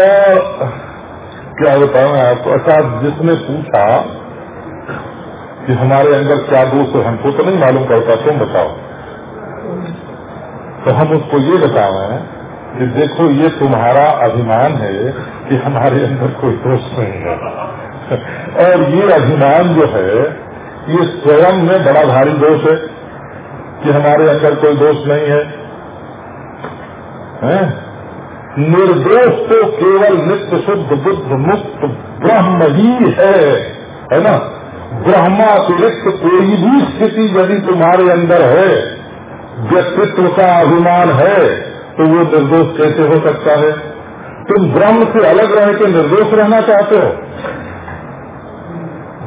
क्या बताऊँ आपको अच्छा जिसने पूछा कि हमारे अंदर क्या दोष है, हमको तो नहीं मालूम पड़ता तुम बताओ। तो हम उसको ये बताएँ कि देखो ये तुम्हारा अभिमान है कि हमारे अंदर कोई दोष नहीं है। और ये अभिमान जो है ये स्वयं में बड़ा भारी दोष है कि हमारे अंदर कोई दोष नहीं है, है? निर्दोष तो केवल नित्य शुद्ध बुद्ध मुक्त ब्रह्म ही है है ना? ब्रह्मातिरिक्त कोई भी स्थिति यदि तुम्हारे अंदर है व्यक्तित्व का अभिमान है तो वो निर्दोष कैसे हो सकता है? तुम ब्रह्म से अलग रह के निर्दोष रहना चाहते हो?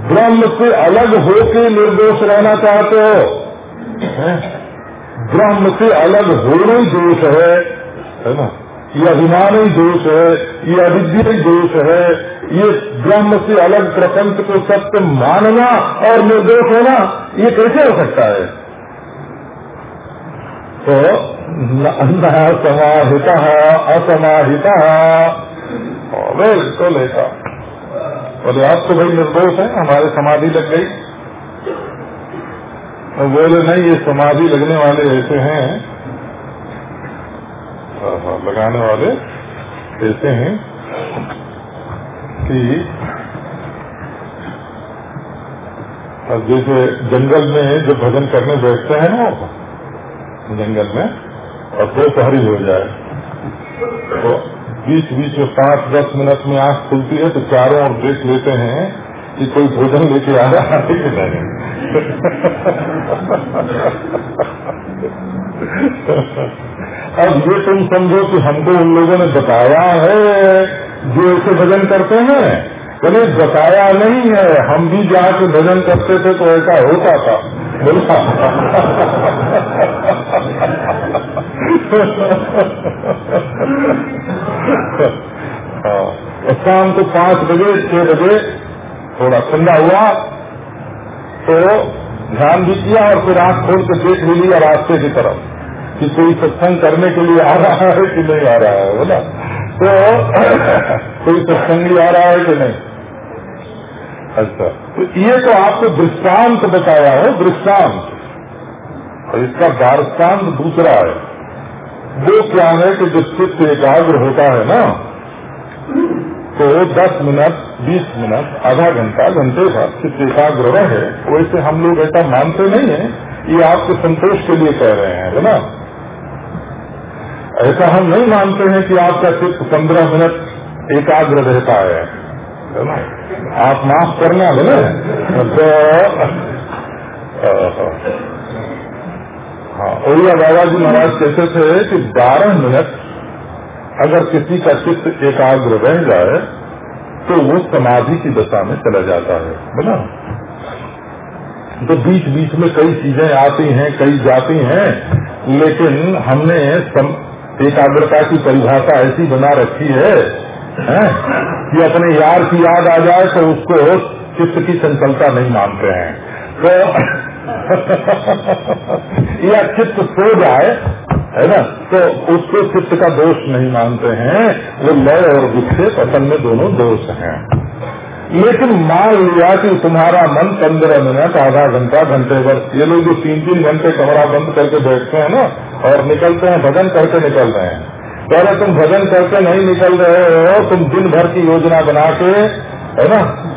ब्रह्म से अलग होके निर्दोष रहना चाहते हो? ब्रह्म से अलग होना ही दोष है है ना? ये अभिमान ही दोष है, ये अविद्या ही दोष है, ये ब्रह्म से अलग प्रपंच को सत्य मानना और निर्दोष होना, ये कैसे हो सकता है? तो समाहित, असमाहित। बिल्कुल ऐसा बोले, आप तो भाई निर्दोष है, हमारे समाधि लग गई। और बोले, नहीं, ये समाधि लगने वाले ऐसे हैं। लगाने वाले ऐसे हैं कि जैसे जंगल में जो भजन करने बैठते हैं ना, जंगल में और दोपहरी हो जाए। तो बीच बीच में पाँच दस मिनट में आँख खुलती है तो चारों ओर देख लेते हैं कि कोई भोजन लेके आ रहा है कि नहीं। अब ये तुम समझो कि हमको उन लोगों ने बताया है जो ऐसे भजन करते हैं। बोले बताया नहीं है। हम भी जाके भजन करते थे तो ऐसा होता था। बोला। शाम को पाँच बजे, छह बजे थोड़ा ठंडा हुआ तो ध्यान भी किया और फिर आँख खोल के देख भी लिया रास्ते की तरफ़ कि कोई सत्संग करने के लिए आ रहा है कि नहीं आ रहा है बोला तो [coughs] कोई सत्संगी आ रहा है कि नहीं? अच्छा तो ये तो आपको दृष्टांत बताया है, दृष्टांत। और इसका दार्ष्टान्त दूसरा है। वो क्या है कि जो चित्त एकाग्र होता है ना तो दस मिनट, बीस मिनट, आधा घंटा, घंटे बाद चित्त एकाग्र रहे, वैसे हम लोग ऐसा मानते नहीं है, ये आपके संतोष के लिए कह रहे हैं, है ना? ऐसा हम नहीं मानते हैं कि आपका चित्त पंद्रह मिनट एकाग्र रहता है आप माफ़ करना, है ना? तो हाँ ओरिया बाबा जी महाराज कहते थे कि बारह मिनट अगर किसी का चित्त एकाग्र रह जाए तो वो समाधि की दशा में चला जाता है बोला तो बीच बीच में कई चीज़ें आती हैं कई जाती हैं लेकिन हमने एकाग्रता की परिभाषा ऐसी बना रखी है, है? कि अपने यार की याद आ जाए तो उसको चित्त की संकल्पता नहीं मानते हैं। तो [laughs] या चित्त सो जाए, है ना? तो उसको चित्त का दोष नहीं मानते हैं। वो लय और विक्षेप असल में दोनों दोष हैं। लेकिन मान लिया कि तुम्हारा मन पंद्रह मिनट, आधा घंटा, घंटे भर, ये लोग जो तीन तीन घंटे कमरा बंद करके बैठते हैं ना, और निकलते हैं, भजन करके निकल रहे हैं। पहले तुम भजन करके नहीं निकल रहे हो, तुम दिन भर की योजना बना के, है ना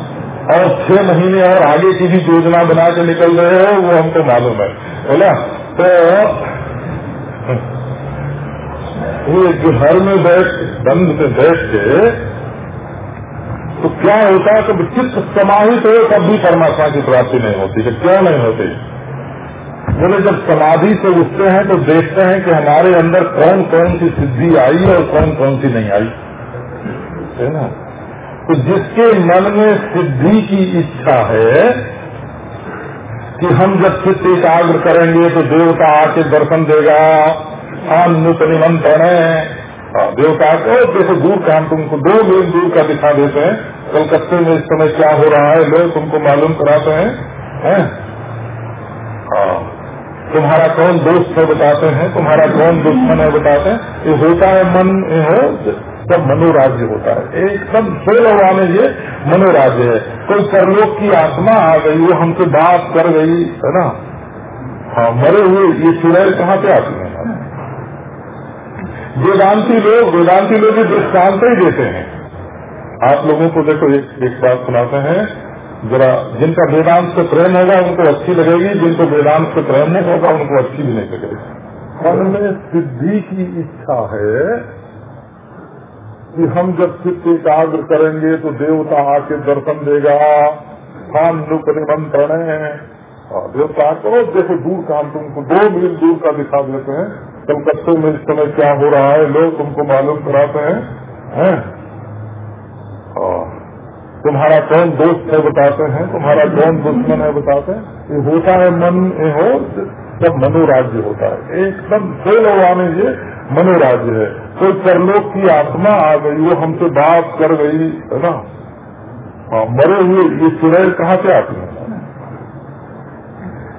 और छह महीने और आगे की भी योजना बना के निकल रहे हो, वो हमको मालूम है। बोला तो ये घर में बैठ, बंद में बैठ के तो क्या होता है कि चित्त समाहित हो, तब भी परमात्मा की प्राप्ति नहीं होती है क्यों नहीं होती? बोले, जब समाधि से उठते हैं तो देखते हैं कि हमारे अंदर कौन कौन सी सिद्धि आई और कौन कौन सी नहीं आई। है ना? तो जिसके मन में सिद्धि की इच्छा है कि हम जब चित्त एकाग्र करेंगे तो देवता आके दर्शन देगा। हम नुत निमंत्रण हाँ, देवता को देखो दूर का हम तुमको दो मील दूर का दिखा देते हैं। कलकत्ते में इस समय क्या हो रहा है लोग तुमको मालूम कराते हैं है? हाँ तुम्हारा कौन दोस्त है बताते हैं तुम्हारा कौन दुश्मन है बताते हैं। ये होता है मन ये हो सब मनोराज्य होता है। एकदम सोलह वाले ये मनोराज्य है। कोई सरलोक की आत्मा आ गई वो हमसे बात कर गई है ना? हाँ मरे हुए ये चुड़ैल कहाँ पे आती है? वेदांती लोग वेदांती लोग दृष्टांत ही देते हैं। आप लोगों को देखो एक, एक बात सुनाते हैं। जरा जिनका वेदांत से प्रेम होगा उनको अच्छी लगेगी जिनको वेदांत से प्रेम नहीं होगा उनको अच्छी भी नहीं लगेगी। सिद्धि की इच्छा है कि हम जब चित्त एकाग्र करेंगे तो देवता आके दर्शन देगा। हम नुक निमंत्रण और देवता को देखो दूर का हम तुमको दो मील दूर का दिखा देते हैं, कलकत्ते में इस समय क्या हो रहा है, लोग तुमको मालूम कराते हैं, है? तुम्हारा कौन दोस्त है बताते हैं, तुम्हारा कौन दुश्मन है बताते हैं। ये होता है मन हो सब मनोराज्य होता है। एकदम फेल वाने ये मनोराज्य है। कोई परलोक की आत्मा आ गई, वो हमसे बात कर गई, है ना? हाँ मरे हुए, ये चुड़ैल कहाँ से आती है?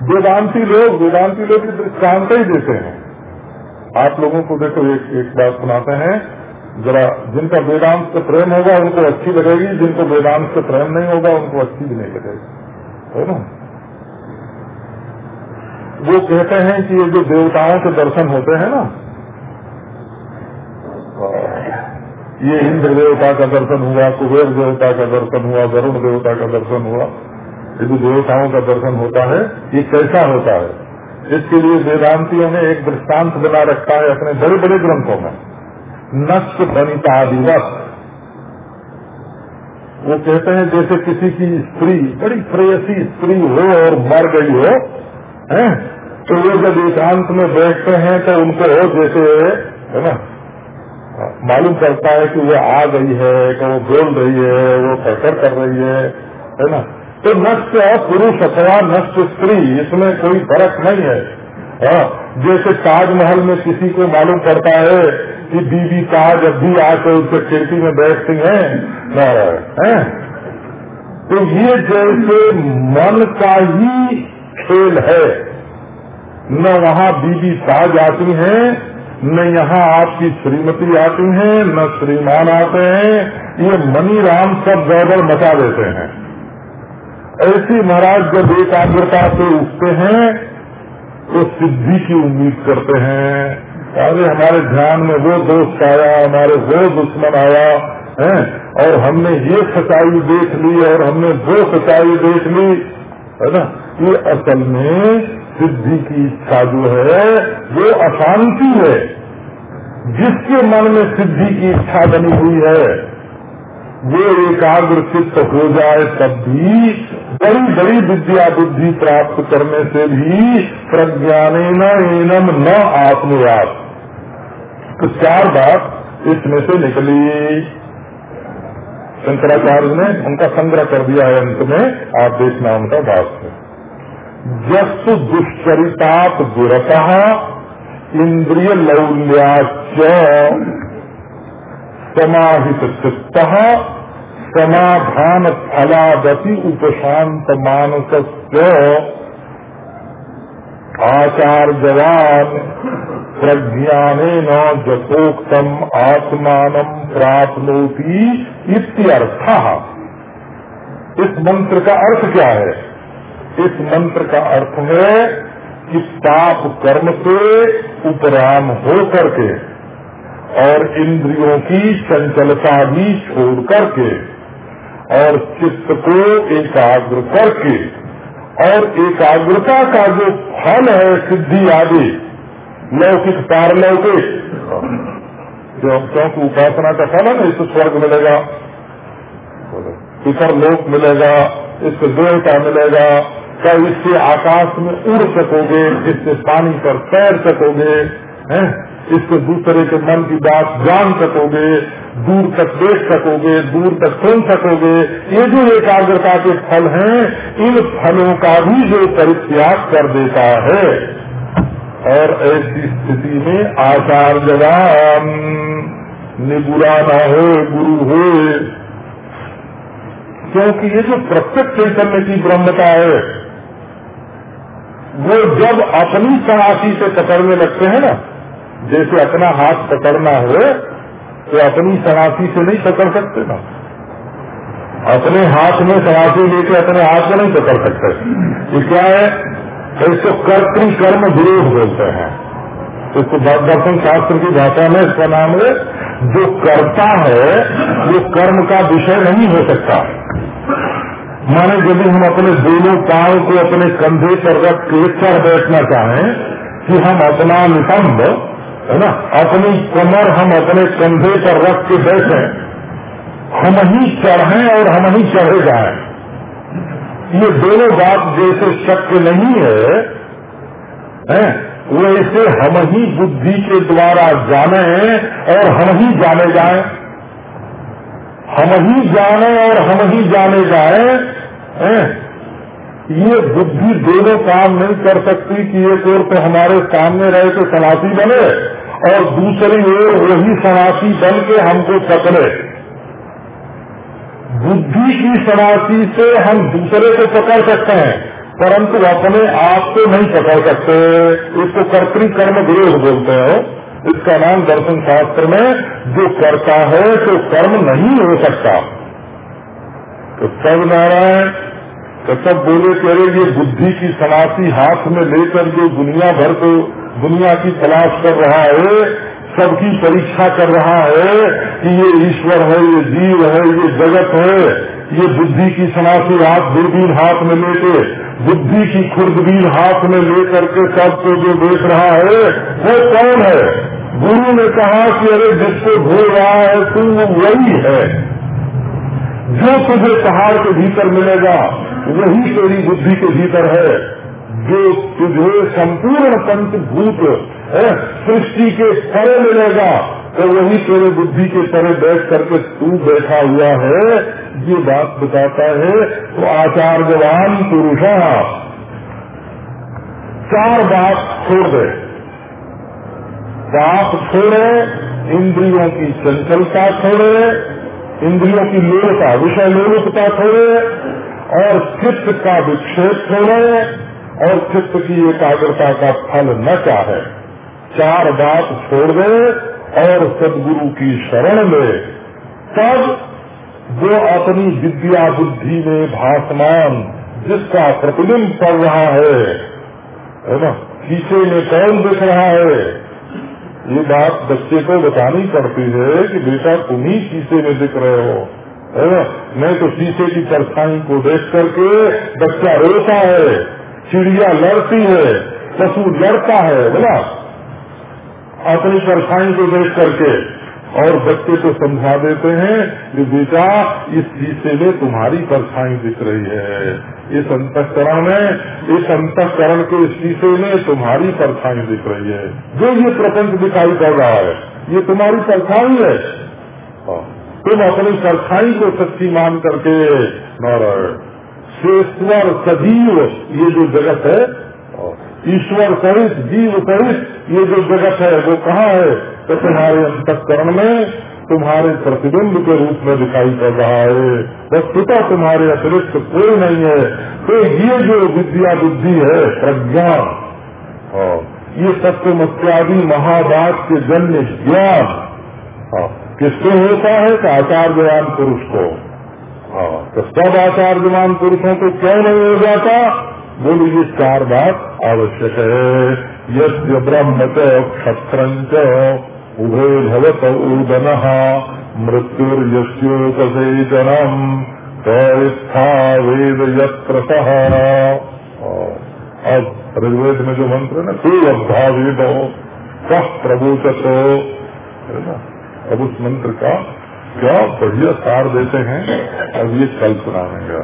वेदांति लोग वेदांति लोग दृष्टांत ही देते हैं। आप लोगों को देखो, एक एक बात सुनाते हैं। जरा जिनका वेदांत से प्रेम होगा, उनको अच्छी लगेगी। जिनको वेदांत से प्रेम नहीं होगा, उनको अच्छी भी नहीं लगेगी। है ना? वो कहते हैं कि ये जो देवताओं के दर्शन होते हैं ना ये इंद्र देवता का दर्शन हुआ, कुबेर देवता का दर्शन हुआ, वरुण देवता का दर्शन हुआ। यदि देवताओं का दर्शन होता है, ये कैसा होता है? इसके लिए वेदांतियों ने एक दृष्टांत बना रखा है अपने बड़े बड़े ग्रंथों में। नष्ट बनिता दिवस वो कहते हैं, जैसे किसी की स्त्री, बड़ी प्रेयसी स्त्री हो और मर गई हो, हैं तो वो जब एकांत में बैठते हैं तो उनको जैसे, है ना मालूम करता है कि वो आ गई है कि वो बोल रही है वो फैसर कर रही है है ना? तो नष्ट पुरुष अथवा नष्ट स्त्री इसमें कोई फ़र्क नहीं है। हाँ, जैसे ताजमहल में किसी को मालूम पड़ता है कि बीबी ताज अब भी आकर उसके खिड़की में बैठती हैं है? तो ये जैसे मन का ही खेल है। न वहाँ बीबी ताज आती हैं न यहाँ आपकी श्रीमती आती हैं, न श्रीमान आते हैं, ये मनी राम सब गड़बड़ मचा देते हैं। ऐसी महाराज जब एकाग्रता से उठते हैं तो सिद्धि की उम्मीद करते हैं। अरे हमारे ध्यान में वो दोस्त आया, हमारे वो दुश्मन आया, है, और हमने ये सच्चाई देख ली, और हमने वो सच्चाई देख ली, है ना? ये असल में सिद्धि की इच्छा जो है, वो अशांति है। जिसके मन में सिद्धि की इच्छा बनी हुई है, वो एकाग्र चित्त हो जाए, तब भी बड़ी बड़ी विद्या बुद्धि प्राप्त करने से भी प्रज्ञान एनम न आत्मयात। तो चार बात इसमें से निकली। शंकराचार्य ने उनका संग्रह कर दिया है अंत में, आप देखना उनका है जस्तु दुष्चरिताप दुरता इंद्रिय लौल्याच समाहित चित्त समाधान फलादति उपशांत मानस आचार्यवान प्रज्ञान न जपोक्तम आत्मान प्राप्नोति इस मंत्र का अर्थ क्या है? इस मंत्र का अर्थ है कि पाप कर्म से उपराम हो करके और इंद्रियों की चंचलता भी छोड़ करके और चित्त को एकाग्र करके और एकाग्रता का जो फल है, सिद्धि आदि, लौकिक पारलौकिक क्योंकि उपासना का फल है ना इसको स्वर्ग मिलेगा, इतर लोक मिलेगा इसको देवता मिलेगा क्या इससे आकाश में उड़ सकोगे, इससे पानी पर तैर सकोगे, हैं? इससे दूसरे के मन की बात जान सकोगे, दूर तक देख सकोगे, दूर तक सुन सकोगे। ये जो एकाग्रता के फल हैं, इन फलों का भी जो परित्याग कर देता है। और ऐसी स्थिति में आचार जवान निबुरा न हो, गुरु हो। क्योंकि ये जो प्रत्यक्ष चैतन्य की ब्रह्मता है वो जब अपनी सनासी से पकड़ने लगते हैं ना, जैसे अपना हाथ पकड़ना हो तो अपनी सनासी से नहीं पकड़ सकते ना। अपने हाथ में सनासी लेके अपने हाथ में नहीं पकड़ सकते। ये क्या है? तो इसको कर्तृ कर्म विरोध बोलते हैं। इसको दर्शन शास्त्र की भाषा में इसका नाम है, जो करता है, वो कर्म का विषय नहीं हो सकता। माने यदि हम अपने दोनों पाँव को अपने कंधे पर रख के चढ़ बैठना चाहें कि हम अपना नितंब है ना अपनी कमर हम अपने कंधे पर रख के बैठे हम ही चढ़े और हम ही चढ़े जाए। ये दोनों बात जैसे शक्य नहीं है, है वैसे हम ही बुद्धि के द्वारा जाने और हम ही जाने जाए। हम ही जाने और हम ही जाने जाए है? ये बुद्धि दोनों काम नहीं कर सकती कि एक ओर तो हमारे सामने रहे तो सनासी बने, और दूसरी ओर वही सनासी बन के हमको पकड़े बुद्धि की सनासी से हम दूसरे को पकड़ सकते हैं, परंतु अपने आप को नहीं पकड़ सकते। इसको कर्तरी कर्म विरोध बोलते हो। इसका नाम दर्शन शास्त्र में, जो करता है तो कर्म नहीं हो सकता। तो सब नारायण तो सब बोले रहे ये बुद्धि की सनासी हाथ में लेकर जो दुनिया भर को दुनिया की तलाश कर रहा है, सबकी परीक्षा कर रहा है कि ये ईश्वर है, ये जीव है, ये जगत है, ये बुद्धि की सनासी हाथ दूरबीन हाथ में लेके, बुद्धि की खुर्दबीन हाथ में लेकर के सबको जो देख रहा है, वो कौन है? गुरु ने कहा कि, अरे जिसको ढूंढ रहा है, तू वही है। जो तुझे पहाड़ के भीतर मिलेगा, वही तेरी बुद्धि के भीतर है। जो तुझे संपूर्ण पंचभूत सृष्टि के परे मिलेगा तो वही तेरे बुद्धि के परे बैठ करके तू बैठा हुआ है। ये बात बताता है तो आचार्यवान पुरुष, चार बात छोड़ दे। बात छोड़े, इंद्रियों की चंचलता छोड़े इंद्रियों की लोलता विषय लोलुपता छोड़े और चित्त का विक्षेप छोड़े और चित्त की एकाग्रता का फल न चाहे। चार बात छोड़ दे, और सदगुरु की शरण ले। तब जो अपनी विद्या बुद्धि में भासमान, जिसका प्रतिबिंब पड़ रहा है है ना? शीशे में कौन दिख रहा है? ये बात बच्चे को बतानी पड़ती है कि बेटा तुम ही शीशे में दिख रहे हो, है ना? मैं तो शीशे की परछाई को देख करके बच्चा रोता है, चिड़िया लड़ती है, पशु लड़ता है बोला अपनी परछाई को देख करके और बच्चे को समझा देते हैं कि बेटा, इस शीशे में तुम्हारी परछाई दिख रही है इस अंतकरण में, इस अंतकरण के शीशे में तुम्हारी परछाई दिख रही है जो ये प्रपंच दिखाई पड़ रहा है, ये तुम्हारी परछाई है हाँ। तुम अपनी परछाई को सच्ची मान करके, नारायण शेश्वर सजीव ये जो जगत है ईश्वर सहित, जीव सहित, ये जो जगत है, वो कहाँ है? तो तुम्हारे अंतकरण में, तुम्हारे प्रतिबिंब के रूप में दिखाई पड़ रहा है। वस्तुता तुम्हारे अतिरिक्त कोई नहीं है। तो ये जो विद्या बुद्धि है, प्रज्ञा ये सत्य मत्यादि महादात के जन्य ज्ञान किसको होता है? तो आचार्यवान पुरुष को। तो सब आचार्यमान पुरुषों को क्यों नहीं हो जाता? बोलो ये चार बात आवश्यक है। यस्य ब्रह्म च क्षत्र उभे भवत ऊदन मृत्युर्यस्योतसेचनम तथा वेद यत्र अब ऋग्वेद में जो मंत्र है ना कोई अब्धा वेद हो कह प्रबोचत हो अब उस मंत्र का क्या बढ़िया सार देते हैं, अब ये कल सुनाएँगे